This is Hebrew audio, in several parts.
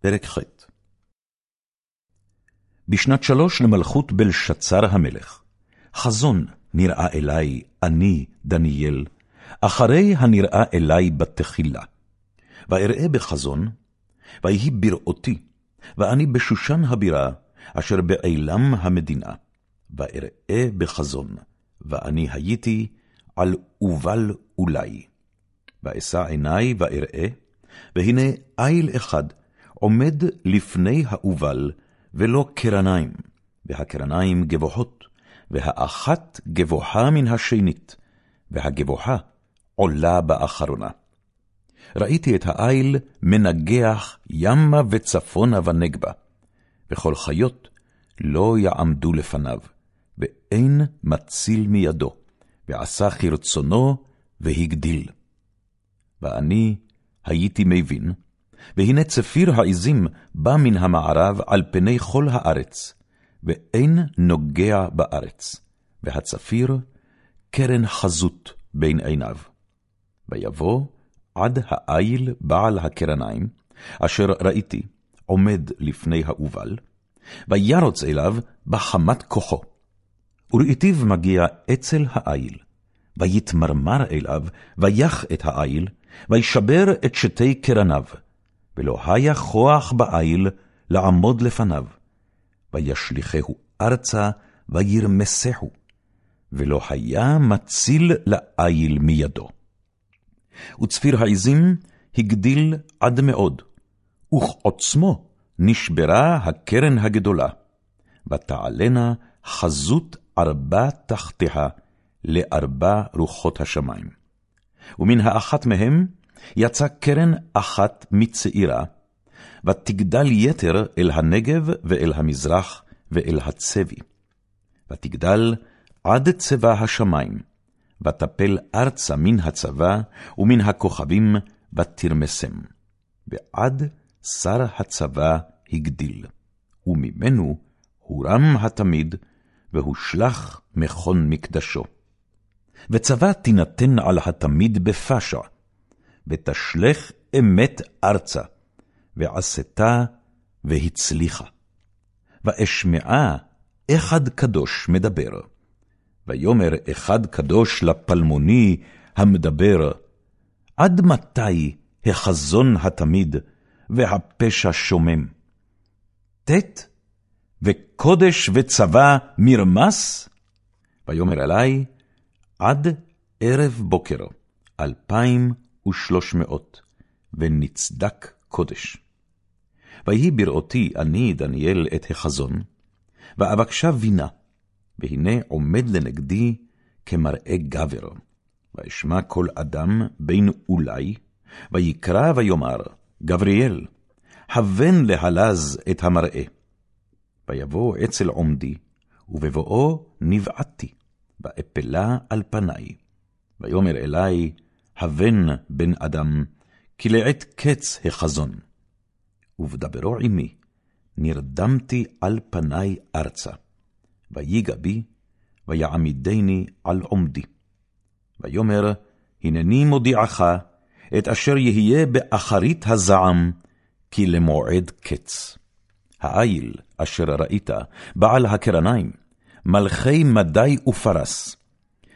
פרק ח' בשנת שלוש למלכות בלשצר המלך, חזון נראה אלי, אני, דניאל, אחרי הנראה אלי בתחילה. ואראה בחזון, ויהי בראותי, ואני בשושן הבירה, אשר בעילם המדינה. ואראה בחזון, ואני הייתי על אובל אולי. ואשא עיני ואראה, והנה איל אחד עומד לפני האובל, ולא קרניים, והקרניים גבוהות, והאחת גבוהה מן השנית, והגבוהה עולה באחרונה. ראיתי את האיל מנגח ימה וצפונה ונגבה, וכל חיות לא יעמדו לפניו, ואין מציל מידו, ועשה כרצונו והגדיל. ואני הייתי מבין, והנה צפיר העזים בא מן המערב על פני כל הארץ, ואין נוגע בארץ, והצפיר קרן חזות בין עיניו. ויבוא עד האיל בעל הקרניים, אשר ראיתי עומד לפני האובל, וירוץ אליו בחמת כוחו. וראיתיו מגיע אצל האיל, ויתמרמר אליו, ויח את האיל, וישבר את שתי קרניו, ולא היה כוח באיל לעמוד לפניו. וישליכהו ארצה, וירמסהו, ולא היה מציל לאיל מידו. וצפיר העזים הגדיל עד מאוד, וכעוצמו נשברה הקרן הגדולה, ותעלנה חזות ארבע תחתיה לארבע רוחות השמיים. ומן האחת מהם יצא קרן אחת מצעירה, ותגדל יתר אל הנגב ואל המזרח ואל הצבי. ותגדל עד צבא השמיים, ותפל ארצה מן הצבא ומן הכוכבים, ותרמסם. ועד שר הצבא הגדיל, וממנו הורם התמיד, והושלך מכון מקדשו. וצבא תינתן על התמיד בפשע, ותשלך אמת ארצה, ועשתה והצליחה. ואשמעה אחד קדוש מדבר, ויאמר אחד קדוש לפלמוני המדבר, עד מתי החזון התמיד והפשע שומם? ט' וקודש וצבא מרמס? ויאמר אלי, עד ערב בוקר, אלפיים ושלוש מאות, ונצדק קודש. ויהי בראותי אני, דניאל, את החזון, ואבקשה בינה, והנה עומד לנגדי כמראה גבר. ואשמע כל אדם בין אולי, ויקרא ויאמר, גבריאל, הבן להלז את המראה. ויבוא אצל עומדי, ובבואו נבעתי, ואפלה על פניי. ויאמר אלי, הבן בן אדם, כי לעת קץ החזון. ובדברו עמי, נרדמתי על פניי ארצה, ויגע בי, ויעמידני על עומדי. ויאמר, הנני מודיעך, את אשר יהיה באחרית הזעם, כי למועד קץ. האיל אשר ראית, בעל הקרניים, מלכי מדי ופרס,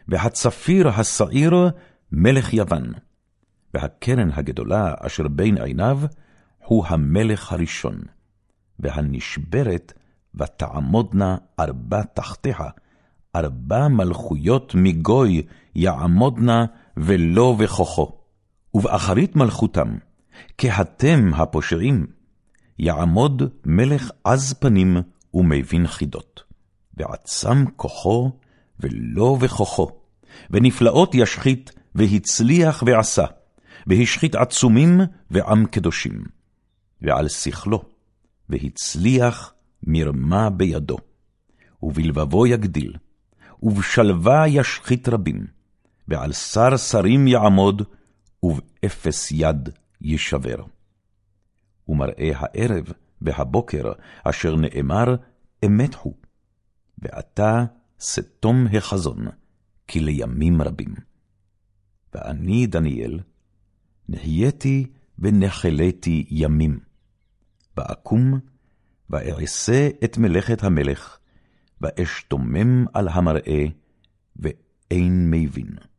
והצפיר השעיר מלך יוון, והקרן הגדולה אשר בין עיניו, הוא המלך הראשון, והנשברת ותעמודנה ארבע תחתיה, ארבע מלכויות מגוי יעמודנה ולא בכוחו. ובאחרית מלכותם, כהתם הפושעים, יעמוד מלך עז פנים ומבין חידות, ועצם כוחו ולא בכוחו, ונפלאות ישחית, והצליח ועשה, והשחית עצומים ועם קדושים, ועל שכלו, והצליח מרמה בידו, ובלבבו יגדיל, ובשלווה ישחית רבים, ועל שר שרים יעמוד, ובאפס יד ישבר. ומראה הערב והבוקר, אשר נאמר, אמת הוא, ועתה סתום החזון, כי לימים רבים. ואני, דניאל, נהייתי ונחלתי ימים, ואקום, ואעשה את מלאכת המלך, ואשתומם על המראה, ואין מבין.